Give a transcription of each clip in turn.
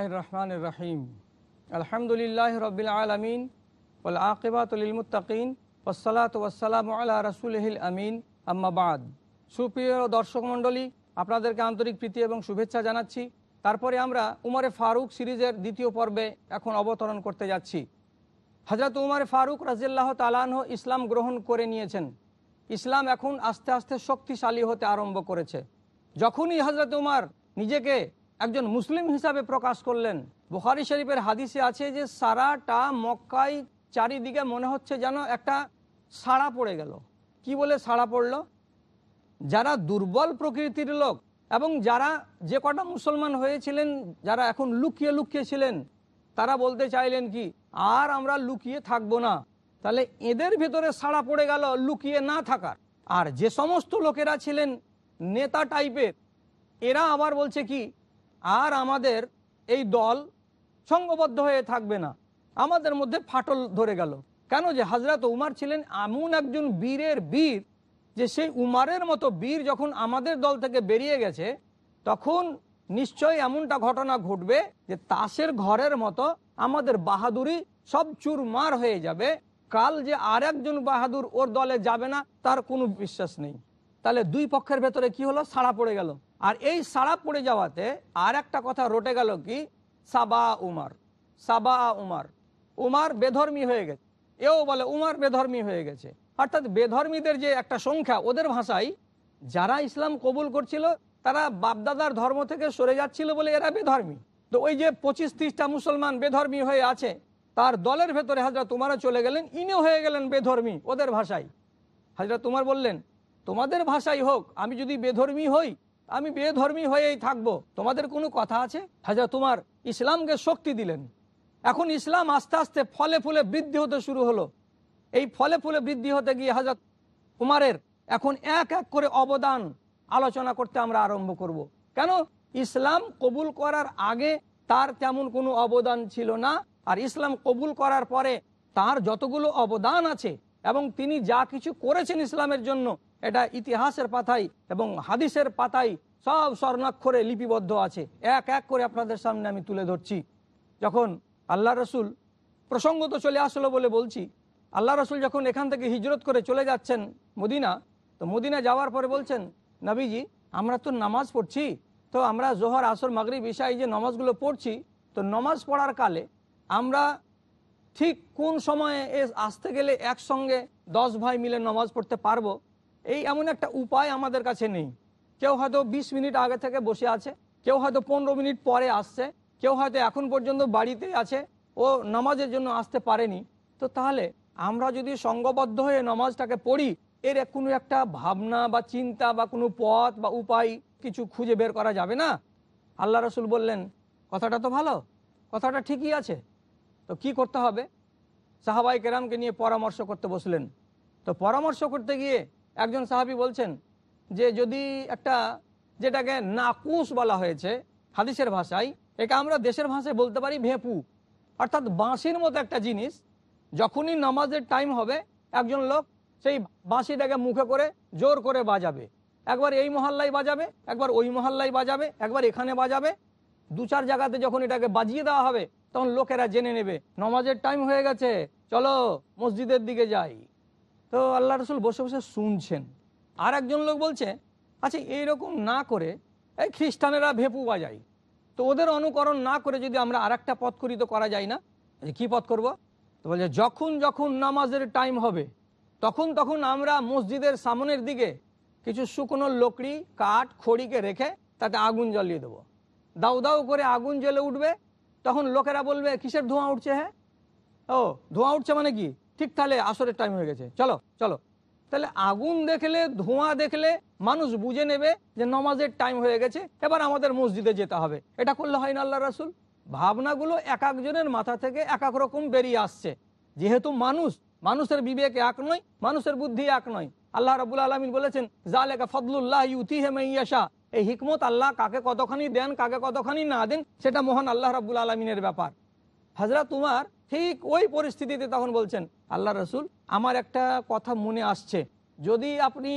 বিসমিল্লাহ রহমান রহিম আলহামদুলিল্লাহ রবিল আলমিন ওল আকিবাতুলমুত্তাকিন ওসলাত ওসালাম আল্লাহ রসুলহিল আমিন আম্মাবাদ সুপ্রিয় দর্শক মণ্ডলী, আপনাদেরকে আন্তরিক প্রীতি এবং শুভেচ্ছা জানাচ্ছি। তারপরে আমরা উমরে ফারুক সিরিজের দ্বিতীয় পর্বে এখন অবতরণ করতে যাচ্ছি। হজরত উমর ফারুক রাজিল্লাহ তালাহ ইসলাম গ্রহণ করে নিয়েছেন। ইসলাম এখন আস্তে আস্তে শক্তিশালী হতে আরম্ভ করেছে। যখনই হজরত উমার নিজেকে একজন মুসলিম হিসাবে প্রকাশ করলেন। বুখারি শরীফের হাদিসে আছে যে সারাটা মক্কাই চারিদিকে মনে হচ্ছে যেন একটা সাড়া পড়ে গেল। কি বলে সাড়া পড়ল? যারা দুর্বল প্রকৃতির লোক এবং যারা যে কটা মুসলমান হয়েছিলেন, যারা এখন লুকিয়ে লুকিয়ে ছিলেন, তারা বলতে চাইলেন কি, আর আমরা লুকিয়ে থাকব না। তাহলে এদের ভেতরে সাড়া পড়ে গেল, লুকিয়ে না থাকার। আর যে সমস্ত লোকেরা ছিলেন, নেতা টাইপের এরা আবার বলছে কি আর আমাদের এই দল সঙ্গবদ্ধ হয়ে থাকবে না। আমাদের মধ্যে ফাটল ধরে গেল। কেন যে হাজরত উমার ছিলেন এমন একজন বীরের বীর যে সেই উমারের মতো বীর যখন আমাদের দল থেকে বেরিয়ে গেছে, তখন নিশ্চয়ই এমনটা ঘটনা ঘটবে যে তাসের ঘরের মতো আমাদের বাহাদুরি সব চুরমার হয়ে যাবে। কাল যে আর একজন বাহাদুর ওর দলে যাবে না, তার কোনো বিশ্বাস নেই। তাহলে দুই পক্ষের ভেতরে কি হলো? সাড়া পড়ে গেল। আর এই সাড়া পড়ে যাওয়াতে আর একটা কথা রটে গেল কি? সাবা উমার সাবা উমার। উমার বেধর্মী হয়ে গেছে। এও বলে উমার বেধর্মী হয়ে গেছে। অর্থাৎ বেধর্মীদের যে একটা সংখ্যা, ওদের ভাষায় যারা ইসলাম কবুল করছিল, তারা বাপদাদার ধর্ম থেকে সরে যাচ্ছিল বলে এরা বেধর্মী। তো ওই যে পঁচিশ ত্রিশটা মুসলমান বেধর্মী হয়ে আছে, তার দলের ভেতরে হাজরা তোমারও চলে গেলেন, ইনিও হয়ে গেলেন বেধর্মী ওদের ভাষায়। হাজরা তোমার বললেন, তোমাদের ভাষাই হোক, আমি যদি বেধর্মী হই আমি বেধর্মী হয়েই থাকব। তোমাদের কোনো কথা আছে? হাজরা, তোমার ইসলামকে শক্তি দিলেন। এখন ইসলাম আস্তে আস্তে ফলে ফুলে বৃদ্ধি হতে শুরু হলো। এই ফলে ফুলে বৃদ্ধি হতে গিয়ে হাজরত উমারের এখন এক এক করে অবদান আলোচনা করতে আমরা আরম্ভ করব। কেন? ইসলাম কবুল করার আগে তার তেমন কোনো অবদান ছিল না। আর ইসলাম কবুল করার পরে তার যতগুলো অবদান আছে এবং তিনি যা কিছু করেছেন ইসলামের জন্য এটা ইতিহাসের পাতায় এবং হাদিসের পাতায় সব স্বর্ণাক্ষরে লিপিবদ্ধ আছে। এক এক করে আপনাদের সামনে আমি তুলে ধরছি। যখন আল্লাহ রসুল প্রসঙ্গ তো চলে আসলো বলে বলছি, আল্লাহ রসুল যখন এখান থেকে হিজরত করে চলে যাচ্ছেন মদিনা, তো মদিনা যাওয়ার পরে বলছেন, নবীজি, আমরা তো নামাজ পড়ছি, তো আমরা জোহর, আসর, মাগরিব ইশাই যে নামাজগুলো পড়ছি, তো নামাজ পড়ার কালে আমরা ঠিক কোন সময়ে এ আসতে গেলে একসঙ্গে দশ ভাই মিলে নামাজ পড়তে পারব? এই এমন একটা উপায় আমাদের কাছে নেই। কেউ হয়তো ২০ মিনিট আগে থেকে বসে আছে, কেউ হয়তো পনেরো মিনিট পরে আসছে, কেউ হয়তো এখন পর্যন্ত বাড়িতে আছে, ও নামাজের জন্য আসতে পারেনি। তো তাহলে আমরা যদি সঙ্গবদ্ধ হয়ে নামাজটাকে পড়ি, এর কোনো একটা ভাবনা বা চিন্তা বা কোনো পথ বা উপায় কিছু খুঁজে বের করা যাবে না? আল্লাহ রসুল বললেন, কথাটা তো ভালো, কথাটা ঠিকই আছে। তো কি করতে হবে? সাহাবাই কেরামকে নিয়ে পরামর্শ করতে বসলেন। তো পরামর্শ করতে গিয়ে একজন সাহাবি বলছেন যে যদি একটা যেটাকে নাকুস বলা হয়েছে হাদিসের ভাষায়, একে আমরা দেশের ভাষায় বলতে পারি ভেপু। অর্থাৎ বাঁশির মতো একটা জিনিস, যখনই নামাজের টাইম হবে, একজন লোক সেই বাঁশিটাকে মুখে করে জোর করে বাজাবে। একবার এই মহল্লায় বাজাবে, একবার ওই মহল্লায় বাজাবে, একবার এখানে বাজাবে। দু চার জায়গাতে যখন এটাকে বাজিয়ে দেওয়া হবে, তখন লোকেরা জেনে নেবে, নমাজের টাইম হয়ে গেছে, চলো মসজিদের দিকে যাই। তো আল্লাহ রসুল বসে বসে শুনছেন। আর একজন লোক বলছে আচ্ছা এইরকম না করে, এই খ্রিস্টানেরা ভেপু বাজাই তো ওদের অনুকরণ না করে যদি আমরা আর একটা পথ করি তো করা যায় না? কি পথ করব? তো বলছে, যখন যখন নামাজের টাইম হবে, তখন তখন আমরা মসজিদের সামনের দিকে কিছু শুকনো লকড়ি, কাঠ, খড়িকে রেখে তাতে আগুন জ্বালিয়ে দেবো। দাউ দাউ করে আগুন জ্বলে উঠবে, তখন লোকেরা বলবে, কিসের ধোঁয়া উঠছে হ্যাঁ? ও, ধোঁয়া উঠছে মানে কি? ঠিক তাহলে আসরের টাইম হয়ে গেছে। চলো চলো। তাহলে আগুন দেখলে, ধোঁয়া দেখলে মানুষ বুঝে নেবে যে নমাজের টাইম হয়ে গেছে, এবার আমাদের মসজিদে যেতে হবে। এটা করলে হয় না আল্লাহ রাসুল? ভাবনাগুলো এক একজনের মাথা থেকে এক এক রকম বেরিয়ে আসছে। যেহেতু মানুষ, মানুষের বিবেক এক নয়, মানুষের বুদ্ধি এক নয়। আল্লাহ রাবুল আলমিন বলেছেন জালেকা ফদলুল্লাহ ইউতি হেমাইয়াশা এই হিকমত আল্লাহ কাকে কতখানি দেন, কাকে কতখানি না দেন, সেটা মহান আল্লাহ রাবুল আলমিনের ব্যাপার। হাজরা তোমার ঠিক ওই পরিস্থিতিতে তখন বলছেন আল্লাহ রসুল, আমার একটা কথা মনে আসছে। যদি আপনি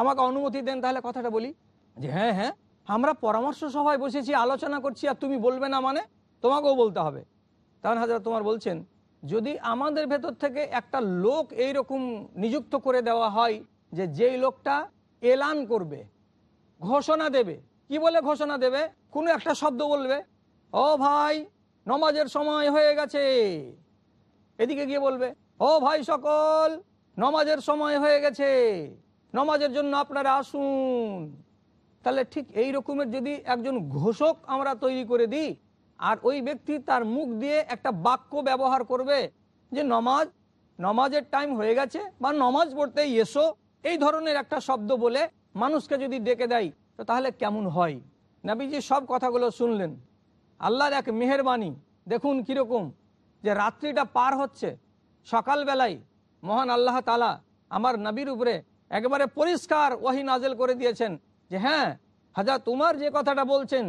আমাকে অনুমতি দেন তাহলে কথাটা বলি। যে হ্যাঁ হ্যাঁ আমরা পরামর্শ সভায় বসেছি, আলোচনা করছি, আর তুমি বলবে না মানে তোমাকেও বলতে হবে। তখন হাজরা তোমার বলছেন, যদি আমাদের ভেতর থেকে একটা লোক এই রকম নিযুক্ত করে দেওয়া হয়, যে যেই লোকটা এলান করবে, ঘোষণা দেবে, কি বলে ঘোষণা দেবে? কোনো একটা শব্দ বলবে? ও ভাই নমাজের সময় হয়ে গেছে। এদিকে গিয়ে বলবে, ও ভাই সকল, নমাজের সময় হয়ে গেছে। নমাজের জন্য আপনারা আসুন। তাহলে ঠিক এই রকমের যদি একজন ঘোষক আমরা তৈরি করে দিই, আর ওই ব্যক্তি তার মুখ দিয়ে একটা বাক্য ব্যবহার করবে যে, নমাজ, নমাজের টাইম হয়ে গেছে, বা নমাজ পড়তে এসো, এই ধরনের একটা শব্দ বলে মানুষকে যদি ডেকে দেয়, তো তাহলে কেমন হয়? নাবিজি সব কথাগুলো শুনলেন। আল্লাহর এক মেহরবানি। দেখুন কীরকম যে রাত্রিটা পার হচ্ছে, সকালবেলায় মহান আল্লাহ তালা আমার নবীর উপরে একবারে পরিষ্কার ওয়াহি নাজেল করে দিয়েছেন যে হ্যাঁ হাজার তোমার যে কথাটা বলছেন,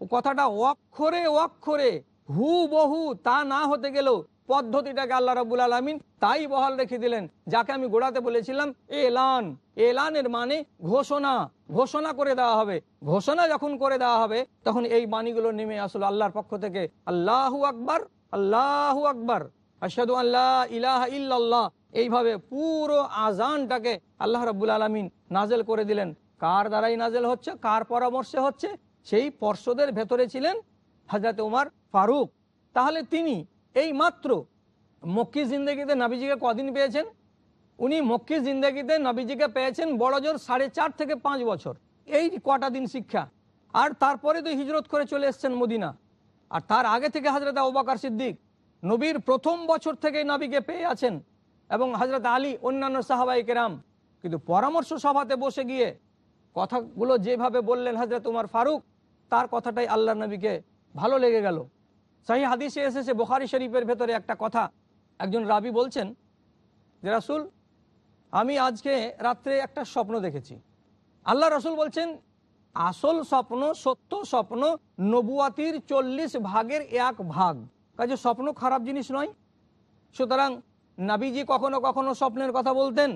ও কথাটা অক্ষরে অক্ষরে হু বহু তা না হতে গেলেও পদ্ধতিটাকে আল্লাহ রাবুল আলমিন তাই বহাল রেখে দিলেন। যাকে আমি গোড়াতে বলেছিলাম এলান। এলানের মানে ঘোষণা। ঘোষণা করে দেওয়া হবে। ঘোষণা যখন করে দেওয়া হবে, তখন এই বাণীগুলো নেমে আসলো আল্লাহর পক্ষ থেকে। আল্লাহু আকবর, আল্লাহু আকবার। আসাদু আল্লাহ ইলাহা ইল্লাল্লাহ। এইভাবে পুরো আজানটাকে আল্লাহ রাবুল আলমিন নাজেল করে দিলেন। কার দ্বারাই নাজেল হচ্ছে? কার পরামর্শে হচ্ছে? সেই পর্ষদের ভেতরে ছিলেন হাজরত উমার ফারুক। তাহলে তিনি এই মাত্র মক্কি জিন্দগিতে নাবিজিকে কদিন পেয়েছেন? উনি মক্কি জিন্দগিতে নবীজিকে পেয়েছেন বড় জোর সাড়ে চার থেকে পাঁচ বছর। এই কটা দিন শিক্ষা। আর তারপরে তো হিজরত করে চলে এসছেন মদিনা। আর তার আগে থেকে হাজরত আবাকার সিদ্দিক নবীর প্রথম বছর থেকে নবীকে পেয়ে আছেন এবং হজরত আলী, অন্যান্য সাহাবাই কেরাম। কিন্তু পরামর্শ সভাতে বসে গিয়ে কথাগুলো যেভাবে বললেন হজরত উমার ফারুক, তার কথাটাই আল্লাহ নবীকে ভালো লেগে গেল। সাহি হাদিসে এসেছে, বোখারি শরীফের ভেতরে একটা কথা। একজন রাবি বলছেন যে, রাসুল আমি আজকে রাত্রে একটা স্বপ্ন দেখেছি। আল্লাহ রসুল বলছেন, আসল স্বপ্ন, সত্য স্বপ্ন নবুয়াতির চল্লিশ ভাগের এক ভাগ। কাজে স্বপ্ন খারাপ জিনিস নয়। সুতরাং নাবিজি কখনো কখনো স্বপ্নের কথা বলতেন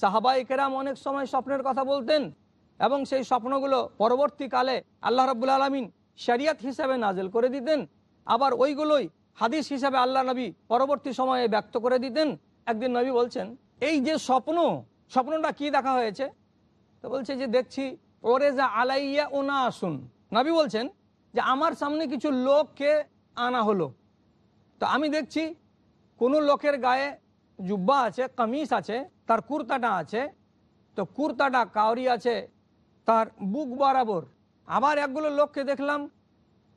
সাহাবাই কেরাম অনেক সময় স্বপ্নের কথা বলতেন, এবং সেই স্বপ্নগুলো পরবর্তীকালে আল্লাহ রব্বুল আলমিন শরিয়াত হিসাবে নাজেল করে দিতেন। আবার ওইগুলোই হাদিস হিসাবে আল্লাহ নবী পরবর্তী সময়ে ব্যক্ত করে দিতেন। একদিন নবী বলছেন এই যে স্বপ্ন, স্বপ্নটা কি দেখা হয়েছে? তো বলছে যে দেখছি ওরে যা আলাইয়া ওনা আসুন নবী বলছেন যে আমার সামনে কিছু লোককে আনা হলো। তো আমি দেখছি, কোনো লোকের গায়ে জুব্বা আছে, কামিজ আছে, তার কুর্তাটা আছে, তো কুর্তাটা কাউরি আছে, তার বুক বরাবর। আবার একগুলো লোককে দেখলাম,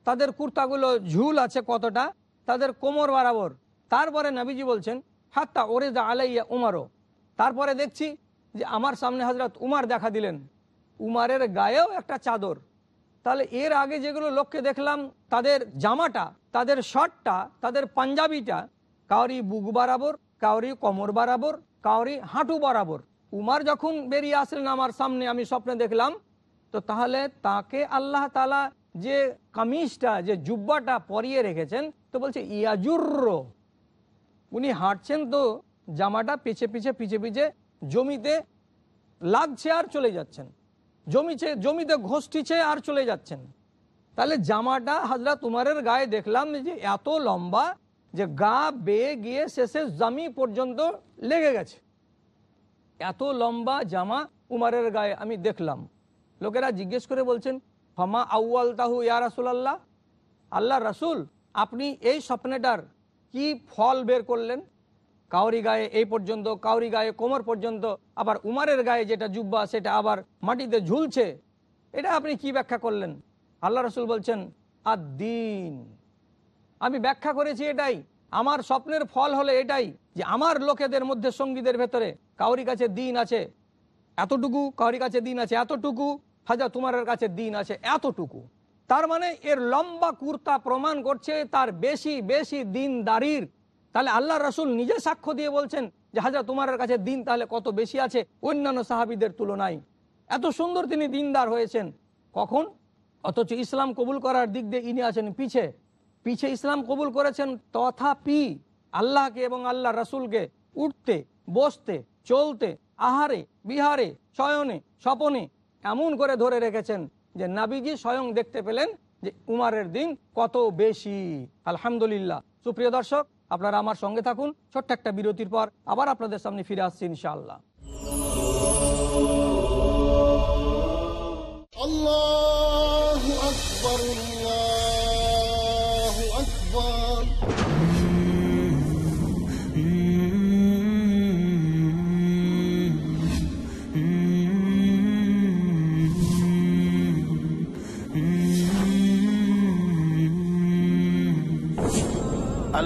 তাদের কুর্তাগুলো ঝুল আছে কতটা, তাদের কোমর বরাবর। তারপরে নবীজি বলছেন, হাত্তা ওরে যা আলাইয়া উমারও তারপরে দেখছি যে আমার সামনে হজরত উমার দেখা দিলেন। উমারের গায়েও একটা চাদর। তাহলে এর আগে যেগুলো লোককে দেখলাম, তাদের জামাটা, তাদের শার্টটা, তাদের পাঞ্জাবিটা, কাউরি বুক বরাবর, কাউরি কোমর বরাবর, কাউরি হাঁটু বরাবর। উমার যখন বেরিয়ে আসলেন আমার সামনে, আমি স্বপ্নে দেখলাম, তো তাহলে তাকে আল্লাহ তালা যে কামিজটা, যে জুব্বাটা পরিয়ে রেখেছেন, তো বলছে, ইয়াজুর্র। উনি হাঁটছেন তো জামাটা পিছে পিছে পিছে পিছে জমিতে লাগছে আর চলে যাচ্ছেন। জমিছে, জমিতে ঘষটিছে আর চলে যাচ্ছেন। তাহলে জামাটা হাজরা উমারের গায়ে দেখলাম যে এত লম্বা যে গা বেয়ে গিয়ে শেষে জামি পর্যন্ত লেগে গেছে। এত লম্বা জামা উমারের গায়ে আমি দেখলাম। লোকেরা জিজ্ঞেস করে বলছেন, ফমা আউয়াল তাহু ইয়া রাসুলাল্লাহ? আল্লাহ রাসুল, আপনি এই স্বপ্নেটার কি ফল বের করলেন? কাউরি গায়ে এই পর্যন্ত, কাউরি গায়ে কোমর পর্যন্ত, আবার উমারের গায়ে যেটা জুব্বা, সেটা আবার মাটিতে ঝুলছে, এটা আপনি কি ব্যাখ্যা করলেন? আল্লাহ রসুল বলছেন আর দিন আমি ব্যাখ্যা করেছি এটাই, আমার স্বপ্নের ফল হলে এটাই, যে আমার লোকেদের মধ্যে সঙ্গীদের ভেতরে কাউরি কাছে দিন আছে, এতটুকু কাউরি কাছে দিন আছে, এতটুকু হাজা তোমার কাছে দিন আছে, এতটুকু। তার মানে এর লম্বা কুর্তা প্রমাণ করছে তার বেশি বেশি দিন দাঁড়ির তাহলে আল্লাহ রসুল নিজে সাক্ষ্য দিয়ে বলছেন যে হাজা তোমার কাছে দিন তাহলে কত বেশি আছে? অন্যান্য সাহাবিদের তুলনায়। এত সুন্দর তিনি দিনদার হয়েছেন। কখন? অথচ ইসলাম কবুল করার দিক দিয়ে ইনি আছেন পিছে। পিছে ইসলাম কবুল করেছেন তথাপি আল্লাহকে এবং আল্লাহ রসুলকে উঠতে, বসতে, চলতে, আহারে, বিহারে, শয়নে, স্বপনে এমন করে ধরে রেখেছেন যে, নাবিজি স্বয়ং দেখতে পেলেন যে, উমারের দিন কত বেশি। আলহামদুলিল্লাহ। সুপ্রিয় দর্শক আপনারা আমার সঙ্গে থাকুন। ছোট্ট একটা বিরতির পর আবার আপনাদের সামনে ফিরে আসছি ইনশাআল্লাহ। আল্লাহ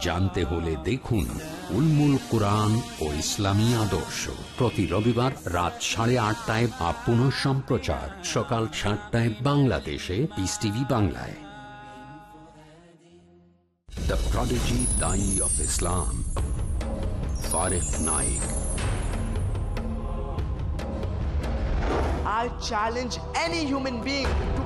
জানতে হলে দেখুন উলমুল কোরআন ও ইসলামী আদর্শ। প্রতি রবিবার রাত সাড়ে আটটায় বা পুনঃ সম্প্রচার। সকাল সাতটায় বাংলাদেশে পিস টিভি বাংলায়। The Prodigy Dai of Islam Farid Naik I challenge any human being to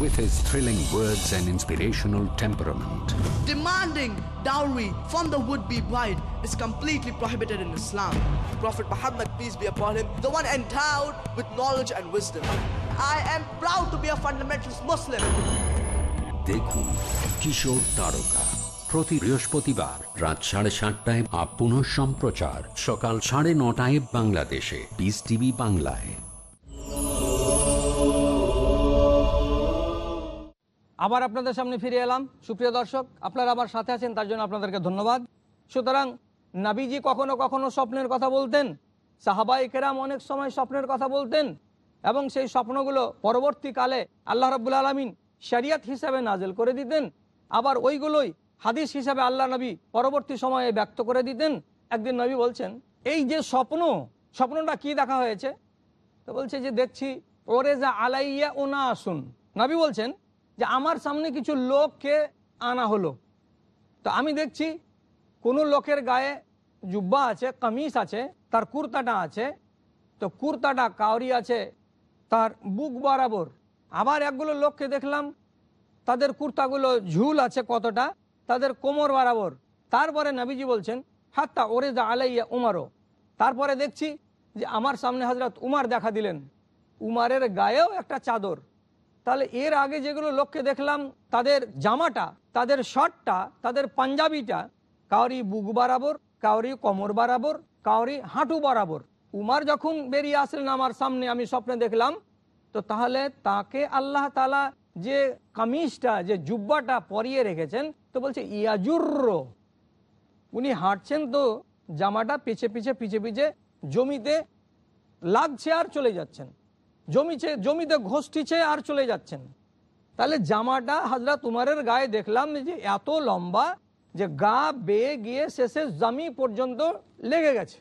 With his thrilling words and inspirational temperament, Demanding dowry from the would-be bride is completely prohibited in Islam. Prophet Muhammad, peace be upon him, the one endowed with knowledge and wisdom. I am proud to be a fundamentalist Muslim. দেখুন কিশোর তারকা প্রতি বৃহস্পতিবার রাত সাড়ে সাতটায় up পুনঃ সম্প্রচার সকাল সাড়ে নটায় বাংলাদেশে পিস টিভি বাংলায় আবার আপনাদের সামনে ফিরে এলাম। সুপ্রিয় দর্শক, আপনারা আবার সাথে আছেন, তার জন্য আপনাদেরকে ধন্যবাদ। সুতরাং নাবিজি কখনো কখনো স্বপ্নের কথা বলতেন সাহাবাই কেরাম অনেক সময় স্বপ্নের কথা বলতেন, এবং সেই স্বপ্নগুলো পরবর্তীকালে আল্লাহ রব্বুল আলমিন শরিয়াত হিসাবে নাজেল করে দিতেন। আবার ওইগুলোই হাদিস হিসাবে আল্লাহ নবী পরবর্তী সময়ে ব্যক্ত করে দিতেন। একদিন নবী বলছেন, এই যে স্বপ্ন, স্বপ্নটা কি দেখা হয়েছে? তো বলছে যে, দেখছি ওরে যা আলাইয়া ওনা আসুন নবী বলছেন যে আমার সামনে কিছু লোককে আনা হলো। তো আমি দেখছি কোনো লোকের গায়ে জুব্বা আছে, কামিজ আছে, তার কুর্তাটা আছে, তো কুর্তাটা কাউরি আছে, তার বুক বরাবর। আবার একগুলো লোককে দেখলাম, তাদের কুর্তাগুলো ঝুল আছে কতটা, তাদের কোমর বরাবর। তারপরে নবীজি বলছেন, হাত্তা ওরে যা আলাইয়া উমারও তারপরে দেখছি যে আমার সামনে হজরত উমার দেখা দিলেন। উমারের গায়েও একটা চাদর। তাহলে এর আগে যেগুলো লোককে দেখলাম, তাদের জামাটা, তাদের শার্টটা, তাদের পাঞ্জাবিটা, কাউরি বুক বরাবর, কাউরি কোমর বরাবর, কাউরি হাঁটু বরাবর। উমার যখন বেরিয়ে আসলেন আমার সামনে, আমি স্বপ্নে দেখলাম, তো তাহলে তাকে আল্লাহ তালা যে কামিজটা, যে জুব্বাটা পরিয়ে রেখেছেন, তো বলছে ইয়াজুর্র উনি হাঁটছেন তো, জামাটা পিছে পিছে পিছে পিছে, জমিতে লাগছে আর চলে যাচ্ছেন। জমিছে জমিতে ঘষটিছে আর চলে যাচ্ছেন। তাহলে জামাটা হাজরা উমারের গায়ে দেখলাম যে এত লম্বা যে গা বেয়ে গিয়ে শেষে জামি পর্যন্ত লেগে গেছে।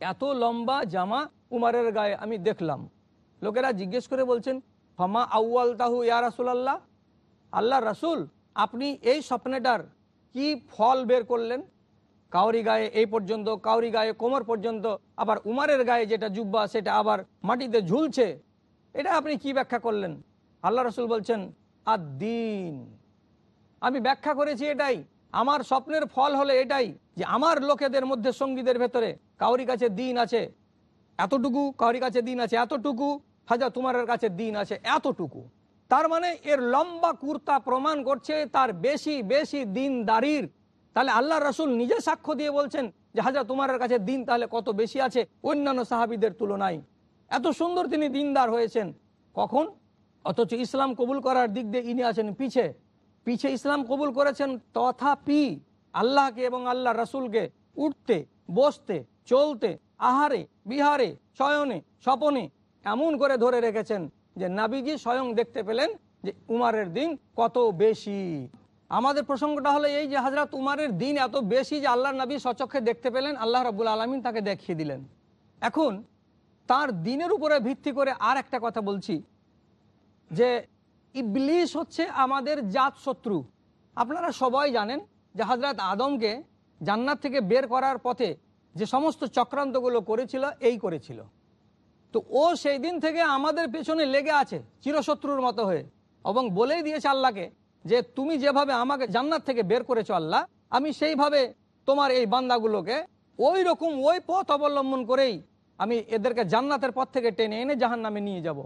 এত লম্বা জামা উমারের গায়ে আমি দেখলাম। লোকেরা জিজ্ঞেস করে বলছেন, ফমা আউয়াল তাহু ইয়া রাসুলাল্লাহ? আল্লাহ রাসুল, আপনি এই স্বপ্নেটার কি ফল বের করলেন? কাউরি গায়ে এই পর্যন্ত, কাউরি গায়ে কোমর পর্যন্ত, আবার উমারের গায়ে যেটা জুব্বা, সেটা আবার মাটিতে ঝুলছে, এটা আপনি কি ব্যাখ্যা করলেন? আল্লাহ রসুল বলছেন আদিন আমি ব্যাখ্যা করেছি এটাই, আমার স্বপ্নের ফল হলে এটাই, যে আমার লোকেদের মধ্যে সঙ্গীদের ভেতরে কাউরি কাছে দিন আছে, এতটুকু কাউরি কাছে দিন আছে, এতটুকু হাজা তোমার কাছে দিন আছে, এতটুকু। তার মানে এর লম্বা কুর্তা প্রমাণ করছে তার বেশি বেশি দিন দাঁড়ির তাহলে আল্লাহ রসুল নিজে সাক্ষ্য দিয়ে বলছেন যে হাজা তোমার কাছে দিন তাহলে কত বেশি আছে? অন্যান্য সাহাবিদের তুলনায়। এত সুন্দর তিনি দিনদার হয়েছেন। কখন? অথচ ইসলাম কবুল করার দিক দিয়ে ইনি আছেন পিছে। পিছে ইসলাম কবুল করেছেন তথাপি আল্লাহকে এবং আল্লাহ রসুলকে উঠতে, বসতে, চলতে, আহারে, বিহারে, শয়নে, স্বপনে এমন করে ধরে রেখেছেন যে, নাবিজি স্বয়ং দেখতে পেলেন যে, উমারের দিন কত বেশি। আমাদের প্রসঙ্গটা হলো এই যে হাজরত উমারের দিন এত বেশি যে আল্লাহ নবী সচক্ষে দেখতে পেলেন, আল্লাহ রবুল আলমিন তাকে দেখিয়ে দিলেন। এখন তার দিনের উপরে ভিত্তি করে আর একটা কথা বলছি, যে ইবলিশ হচ্ছে আমাদের জাত শত্রু। আপনারা সবাই জানেন যে হজরত আদমকে জান্নাত থেকে বের করার পথে যে সমস্ত চক্রান্তগুলো করেছিল, এই করেছিল। তো ও সেই দিন থেকে আমাদের পেছনে লেগে আছে, চিরশত্রুর মতো হয়ে। এবং বলেই দিয়েছে আল্লাহকে যে তুমি যেভাবে আমাকে জান্নাত থেকে বের করেছ আল্লাহ, আমি সেইভাবে তোমার এই বান্দাগুলোকে ওই রকম ওই পথ অবলম্বন করেই আমি এদেরকে জান্নাতের পথ থেকে টেনে এনে জাহান নামে নিয়ে যাব।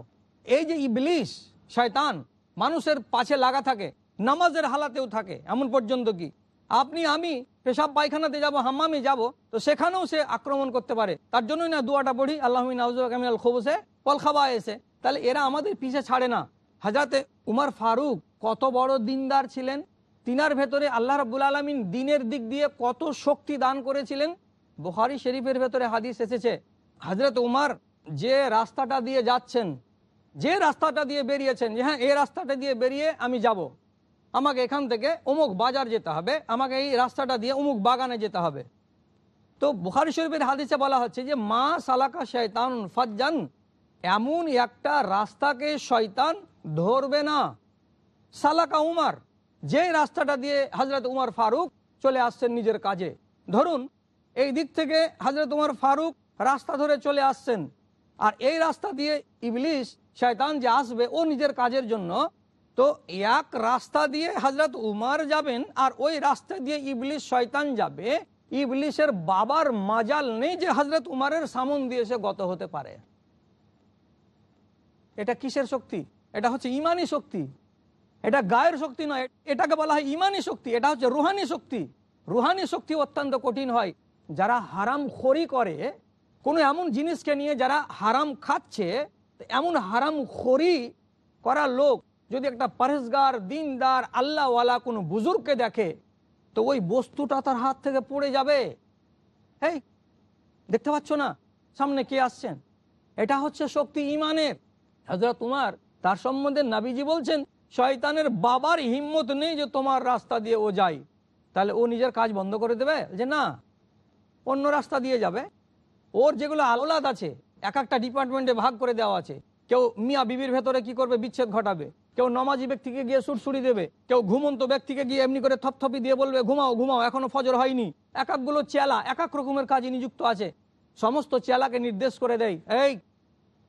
এই যে ইবলিশ শয়তান, মানুষের পাশে লাগা থাকে, নামাজের হালাতেও থাকে, এমন পর্যন্ত কি? আপনি, আমি পেশাব পায়খানাতে যাব, হাম্মামে যাব, তো সেখানেও সে আক্রমণ করতে পারে। তার জন্যই না দুয়াটা পড়ি আল্লাহমিন আউজাল খবসে পল খাবা এসে তাহলে এরা আমাদের পিছে ছাড়ে না। হাজাতে উমার ফারুক কত বড় দিনদার ছিলেন? তিনার ভেতরে আল্লাহ রাবুল আলমিন দিনের দিক দিয়ে কত শক্তি দান করেছিলেন? বুখারি শরীফের ভেতরে হাদিস এসেছে হজরত উমার যে রাস্তাটা দিয়ে যাচ্ছেন, যে রাস্তাটা দিয়ে বেরিয়েছেন, যে হ্যাঁ এই রাস্তাটা দিয়ে বেরিয়ে আমি যাব। আমাকে এখান থেকে অমুক বাজার যেতে হবে, আমাকে এই রাস্তাটা দিয়ে অমুক বাগানে যেতে হবে। তো বুখারি শরীফের হাদিসে বলা হচ্ছে যে, মা সালাকা শয়তান ফাজ্জান এমন একটা রাস্তাকে শয়তান ধরবে না। সালাকা উমার যে রাস্তাটা দিয়ে হজরত উমার ফারুক চলে আসছেন নিজের কাজে। ধরুন, এই দিক থেকে হজরত উমার ফারুক রাস্তা ধরে চলে আসছেন, আর এই রাস্তা দিয়ে ইবলিশ শয়তান যে আসবে, ও নিজের কাজের জন্য, তো এক রাস্তা দিয়ে হজরত উমার যাবেন, আর ওই রাস্তা দিয়ে ইবলিশ শয়তান যাবে ইবলিশের বাবার মাজাল নেই যে হজরত উমারের সামন দিয়ে সে গত হতে পারে। এটা কিসের শক্তি? এটা হচ্ছে ইমানি শক্তি। এটা গায়ের শক্তি নয়, এটাকে বলা হয় ইমানি শক্তি, এটা হচ্ছে রুহানি শক্তি। রুহানি শক্তি অত্যন্ত কঠিন হয়। যারা হারাম খড়ি করে, কোনো এমন জিনিসকে নিয়ে যারা হারাম খাচ্ছে এমন হারাম খড়ি করা লোক যদি একটা পরেশগার দিনদার, আল্লাহওয়ালা কোনো বুজুর্গকে দেখে, তো ওই বস্তুটা তার হাত থেকে পড়ে যাবে। এই দেখতে পাচ্ছ না? সামনে কে আসছেন? এটা হচ্ছে শক্তি ইমানের। হজরত তোমার তার সম্বন্ধে নাবিজি বলছেন শয়তানের বাবার হিম্মত নেই যে তোমার রাস্তা দিয়ে ও যায়। তাহলে ও নিজের কাজ বন্ধ করে দেবে? যে না, অন্য রাস্তা দিয়ে যাবে। ওর যেগুলো আলাদ আছে, এক একটা ডিপার্টমেন্টে ভাগ করে দেওয়া আছে। কেউ মিয়া বিবির ভেতরে কি করবে? বিচ্ছেদ ঘটাবে। কেউ নমাজি ব্যক্তিকে গিয়ে সুরসুরি দেবে। কেউ ঘুমন্ত ব্যক্তিকে গিয়ে এমনি করে থপথপি দিয়ে বলবে, ঘুমাও ঘুমাও, এখনও ফজর হয়নি। এক একগুলো চেলা, এক এক রকমের কাজে নিযুক্ত আছে। সমস্ত চেলাকে নির্দেশ করে দেয়, এই,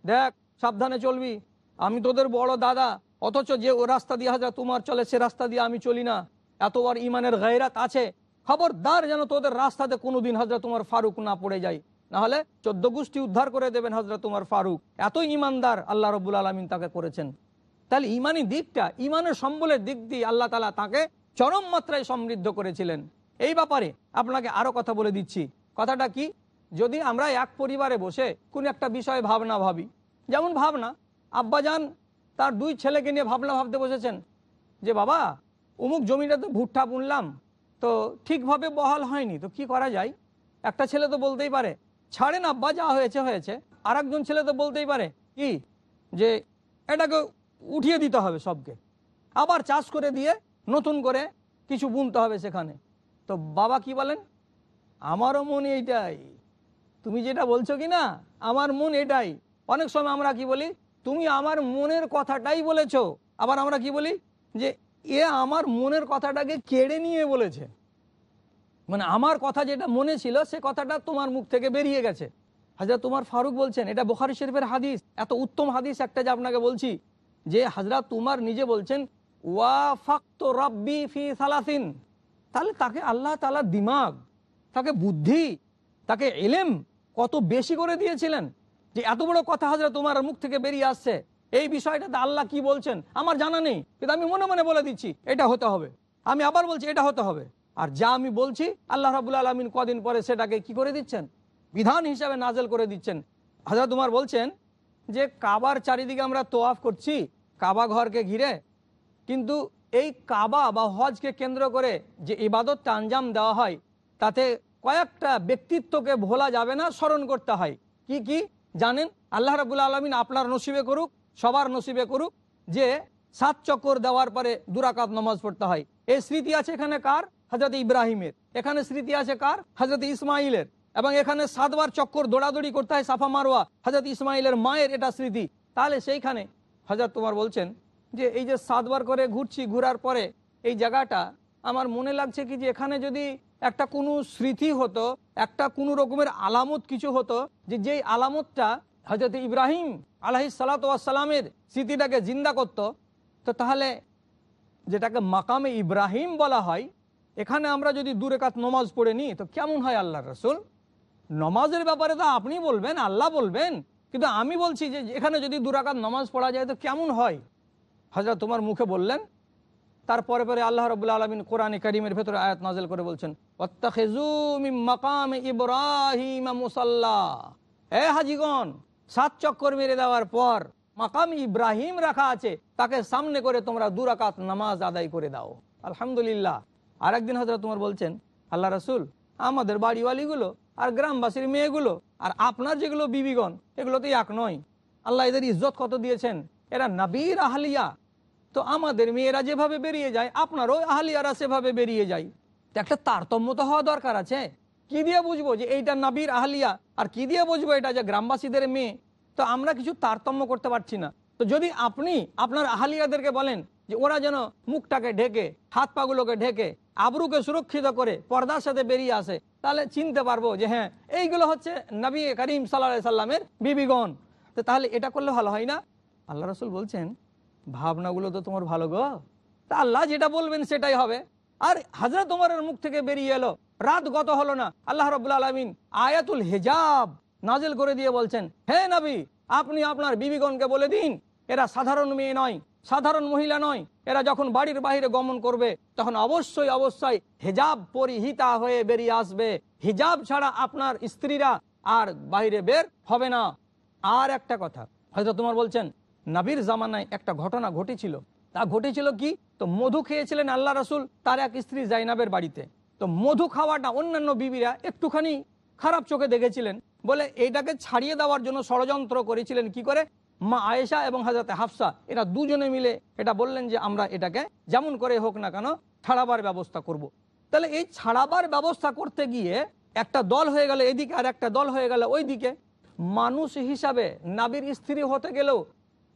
দেখ, সাবধানে চলবি। আমি তোদের বড় দাদা অথচ যে ও রাস্তা দিয়ে হাজার তোমার চলে, সে রাস্তা দিয়ে আমি চলি না। এতবার ইমানের গায়রাত আছে। খবরদার যেন তোদের রাস্তাতে কোনোদিন হাজরা তোমার ফারুক না পড়ে যায়। নাহলে চোদ্দ গোষ্ঠী উদ্ধার করে দেবেন হাজরা তোমার ফারুক। এত ইমানদার আল্লাহ রবুল আলমিন তাকে করেছেন। তাহলে ইমানি দিকটা ইমানের সম্বলের দিক দিয়ে আল্লাহ তালা তাকে চরম মাত্রায় সমৃদ্ধ করেছিলেন। এই ব্যাপারে আপনাকে আরও কথা বলে দিচ্ছি। কথাটা কি? যদি আমরা এক পরিবারে বসে কোন একটা বিষয়ে ভাবনা ভাবি, যেমন ভাবনা, আব্বাজান তার দুই ছেলেকে নিয়ে ভাবনা ভাবতে বসেছেন যে, বাবা, অমুক জমিটা তো ভুট্টা বুনলাম, তো ঠিকভাবে বহাল হয়নি, তো কি করা যায়? একটা ছেলে তো বলতেই পারে ছাড়েন আব্বা যা হয়েছে হয়েছে। আর একজন ছেলে তো বলতেই পারে, কি, যে এটাকে উঠিয়ে দিতে হবে সবকে, আবার চাষ করে দিয়ে নতুন করে কিছু বুনতে হবে সেখানে। তো বাবা কি বলেন, আমারও মন এইটাই, তুমি যেটা বলছো কি না, আমার মন এটাই। অনেক সময় আমরা কি বলি তুমি আমার মনের কথাটাই বলেছ। আবার আমরা কি বলি? যে এ আমার মনের কথাটাকে কেড়ে নিয়ে বলেছে। মানে আমার কথা যেটা মনে ছিল, সে কথাটা তোমার মুখ থেকে বেরিয়ে গেছে। হাজরা তোমার ফারুক বলছেন, এটা বোখারি শরীফের হাদিস। এত উত্তম হাদিস একটা যে আপনাকে বলছি, যে হাজরা তোমার নিজে বলছেন, ওয়াফাক্ত রব্বি ফি সালাসিন। তাহলে তাকে আল্লাহ তালা দিমাগ, তাকে বুদ্ধি, তাকে এলেম কত বেশি করে দিয়েছিলেন। যে এত বড় কথা হাজরা তোমার মুখ থেকে বেরিয়ে আসছে, এই বিষয়টাতে আল্লাহ কি বলছেন? আমার জানা নেই। কিন্তু আমি মনে মনে বলে দিচ্ছি, এটা হতে হবে। আমি আবার বলছি, এটা হতে হবে। আর যা আমি বলছি, আল্লাহ রাবুল আলমিন কদিন পরে সেটাকে কি করে দিচ্ছেন? বিধান হিসাবে নাজেল করে দিচ্ছেন। হাজরা তোমার বলছেন যে, কাবার চারিদিকে আমরা তোয়াফ করছি, কাবা ঘরকে ঘিরে। কিন্তু এই কাবা বা হজকে কেন্দ্র করে যে ইবাদতটা আঞ্জাম দেওয়া হয়, তাতে কয়েকটা ব্যক্তিত্বকে ভোলা যাবে না, স্মরণ করতে হয়। কি কি? জানেন, আল্লাহ রাবুল আলমিন আপনার নসিবে করুক, সবার নসিবে করুক, যে সাত চক্কর দেওয়ার পরে দুরাকাত নমাজ পড়তে হয়। এই স্মৃতি আছে এখানে কার? হজরত ইব্রাহিমের। এখানে স্মৃতি আছে কার? হজরত ইসমাইলের। এবং এখানে সাতবার চক্কর দৌড়াদৌড়ি করতে হয় সাফা মারোয়া হজরত ইসমাইলের মায়ের এটা স্মৃতি। তাহলে সেইখানে হজরত তোমার বলছেন যে, এই যে সাতবার করে ঘুরছি, ঘুরার পরে এই জায়গাটা, আমার মনে লাগছে কি যে এখানে যদি একটা কোনো স্মৃতি হতো, একটা কোনো রকমের আলামত কিছু হতো যে যেই আলামতটা হজরত ইব্রাহিম আলহি সালাতামের স্মৃতিটাকে জিন্দা করত, তো তাহলে যেটাকে মাকামে ইব্রাহিম বলা হয়, এখানে আমরা যদি দূরে কাত নমাজ পড়ে নিই, তো কেমন হয় আল্লাহ রসুল? নমাজের ব্যাপারে তো আপনি বলবেন, আল্লাহ বলবেন, কিন্তু আমি বলছি যে এখানে যদি দুরাকাত নমাজ পড়া যায়, তো কেমন হয়? হজরত তোমার মুখে বললেন তারপরে পরে আল্লাহ রবুল্লা আলমিন কোরআনে করিমের ভেতরে আয়াত নাজেল করে বলছেন ইব্রাহিম মুসাল্লাহ এ হাজিগণ, সাত চক্কর মেরে দেওয়ার পর মাকাম ইব্রাহিম রাখা আছে, তাকে সামনে করে তোমরা দুরাকাত নামাজ আদায় করে দাও। আলহামদুলিল্লাহ। আর একদিন হজরত তোমার বলছেন, আল্লাহ রসুল, আমাদের বাড়িওয়ালিগুলো আর গ্রামবাসীর মেয়েগুলো আর আপনার যেগুলো বিবিগণ এগুলো তো এক নয়। আল্লাহ এদের ইজ্জত কত দিয়েছেন? এরা নাবির আহলিয়া। তো আমাদের মেয়েরা যেভাবে বেরিয়ে যায়, আপনারও আহলিয়ারা সেভাবে বেরিয়ে যায়। তো একটা তারতম্য তো হওয়া দরকার আছে। কি দিয়ে বুঝব যে এইটা নাবির আহলিয়া? আর কি দিয়ে বুঝব এটা যে গ্রামবাসীদের মেয়ে? তো আমরা কিছু তারতম্য করতে পারছি না। তো যদি আপনি আপনার আহালিয়াদেরকে বলেন যে ওরা যেন মুখটাকে ঢেকে, হাত পাগুলোকে ঢেকে, আবরুকে সুরক্ষিত করে পর্দার সাথে বেরিয়ে আসে, তাহলে চিনতে পারব যে হ্যাঁ এইগুলো হচ্ছে নবী করিম সাল্লা সাল্লামের বিবিগণ। তো তাহলে এটা করলে ভালো হয় না? আল্লাহ রসুল বলছেন ভাবনাগুলো তো তোমার ভালো গো। তা আল্লাহ যেটা বলবেন সেটাই হবে। আর হাজরত তোমার মুখ থেকে বেরিয়ে এলো। রাত গত হলো না। আল্লাহ রব আলমিন আয়াতুল হেজাব নাজেল করে দিয়ে বলছেন, হে নবী, আপনি আপনার বিবিগণকে বলে দিন, এরা সাধারণ মেয়ে নয়, সাধারণ মহিলা নয়। এরা যখন বাড়ির বাইরে গমন করবে, তখন অবশ্যই অবশ্যই হেজাব পরিহিতা হয়ে বেরিয়ে আসবে। হিজাব ছাড়া আপনার স্ত্রীরা আর বাইরে বের হবে না। আর একটা কথা হয়তো তোমার বলছেন নাবির জামানায় একটা ঘটনা ঘটেছিল। তা ঘটেছিল কি? তো মধু খেয়েছিলেন আল্লাহ রসুল, তার এক স্ত্রী জাইনাবের বাড়িতে। তো মধু খাওয়াটা অন্যান্য বিবিরা একটুখানি খারাপ চোখে দেখেছিলেন। বলে এইটাকে ছাড়িয়ে দেওয়ার জন্য ষড়যন্ত্র করেছিলেন কি করে? মা আয়েশা এবং হাজরতে হাফসা, এরা দুজনে মিলে এটা বললেন যে আমরা এটাকে যেমন করে হোক না কেন ছাড়াবার ব্যবস্থা করব। তাহলে এই ছাড়াবার ব্যবস্থা করতে গিয়ে একটা দল হয়ে গেল এদিকে আর একটা দল হয়ে গেল ওই দিকে মানুষ হিসাবে নাবির স্ত্রী হতে গেলেও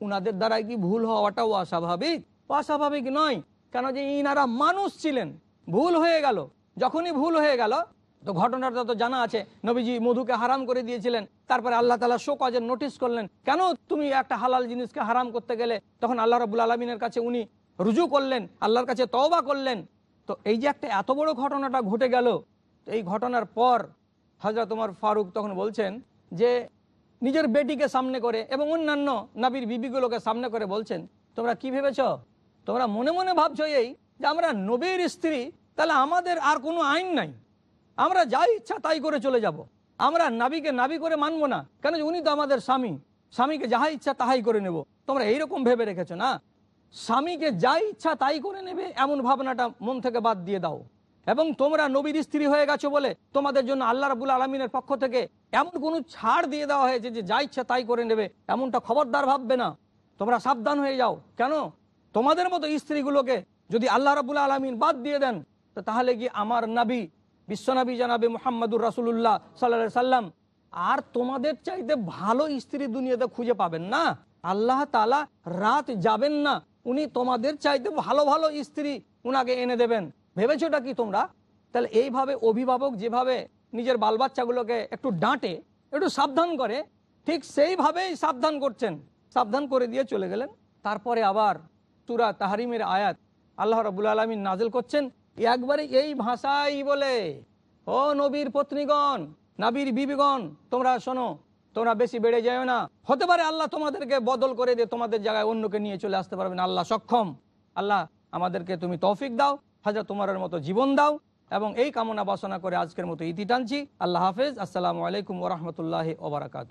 উনাদের দ্বারাই কি ভুল হওয়াটাও অস্বাভাবিক? অস্বাভাবিক নয়। কেন যে ইনারা মানুষ ছিলেন। ভুল হয়ে গেল। যখনই ভুল হয়ে গেল, তো ঘটনাটা তো জানা আছে। নবীজি মধুকে হারাম করে দিয়েছিলেন। তারপরে আল্লাহ তালা শো কাজের নোটিশ করলেন। কেন তুমি একটা হালাল জিনিসকে হারাম করতে গেলে? তখন আল্লাহ রবুল আলমিনের কাছে উনি রুজু করলেন, আল্লাহর কাছে তওবা করলেন। তো এই যে একটা এত বড় ঘটনাটা ঘটে গেল এই ঘটনার পর হাজরা তোমার ফারুক তখন বলছেন যে নিজের বেটিকে সামনে করে এবং অন্যান্য নাবির বিবিগুলোকে সামনে করে বলছেন, তোমরা কি ভেবেছ? তোমরা মনে মনে ভাবছ এই যে আমরা নবীর স্ত্রী, তাহলে আমাদের আর কোনো আইন নাই। আমরা যা ইচ্ছা তাই করে চলে যাব। আমরা নাবিকে নাবি করে মানবো না। কেন উনি তো আমাদের স্বামী। স্বামীকে যাহা ইচ্ছা তাহাই করে নেব। তোমরা এইরকম ভেবে রেখেছো না? স্বামীকে যা ইচ্ছা তাই করে নেবে, এমন ভাবনাটা মন থেকে বাদ দিয়ে দাও। এবং তোমরা নবীর স্ত্রী হয়ে গেছো বলে তোমাদের জন্য আল্লাহ রাবুল আলমিনের পক্ষ থেকে এমন কোনো ছাড় দিয়ে দেওয়া হয়েছে যে যা ইচ্ছা তাই করে নেবে, এমনটা খবরদার ভাববে না। তোমরা সাবধান হয়ে যাও। কেন? তোমাদের মতো স্ত্রীগুলোকে যদি আল্লাহ রাবুল আলমিন বাদ দিয়ে দেন, তো তাহলে কি আমার নাবি, বিশ্বনবী জানাবে মোহাম্মদুর রাসুল্লাহ সাল্লা সাল্লাম। আর তোমাদের চাইতে ভালো স্ত্রী দুনিয়াতে খুঁজে পাবেন না। আল্লাহ তালা রাত যাবেন না, উনি তোমাদের চাইতে ভালো ভালো স্ত্রী উনাকে এনে দেবেন। ভেবেছোটা কি তোমরা? তাহলে এইভাবে অভিভাবক যেভাবে নিজের বাল বাচ্চাগুলোকে একটু ডাঁটে, একটু সাবধান করে, ঠিক সেইভাবেই সাবধান করছেন। সাবধান করে দিয়ে চলে গেলেন। তারপরে আবার তুরা তাহারিমের আয়াত আল্লাহ রবুল আলমিন নাজেল করছেন। একবারে এই ভাষাই বলে, ও নবীর পত্নীগণ, নাবির বিবিগণ, তোমরা শোনো, তোমরা বেশি বেড়ে যাও না। হতে পারে আল্লাহ তোমাদেরকে বদল করে দিয়ে তোমাদের জায়গায় অন্যকে নিয়ে চলে আসতে পারবেন। আল্লাহ সক্ষম। আল্লাহ আমাদেরকে তুমি তৌফিক দাও। হাজার তোমার মতো জীবন দাও এবং এই কামনা বাসনা করে আজকের মতো ইতি টানছি। আল্লাহ হাফেজ। আসসালামু আলাইকুম ওরহমতুল্লাহ ওবরাকাত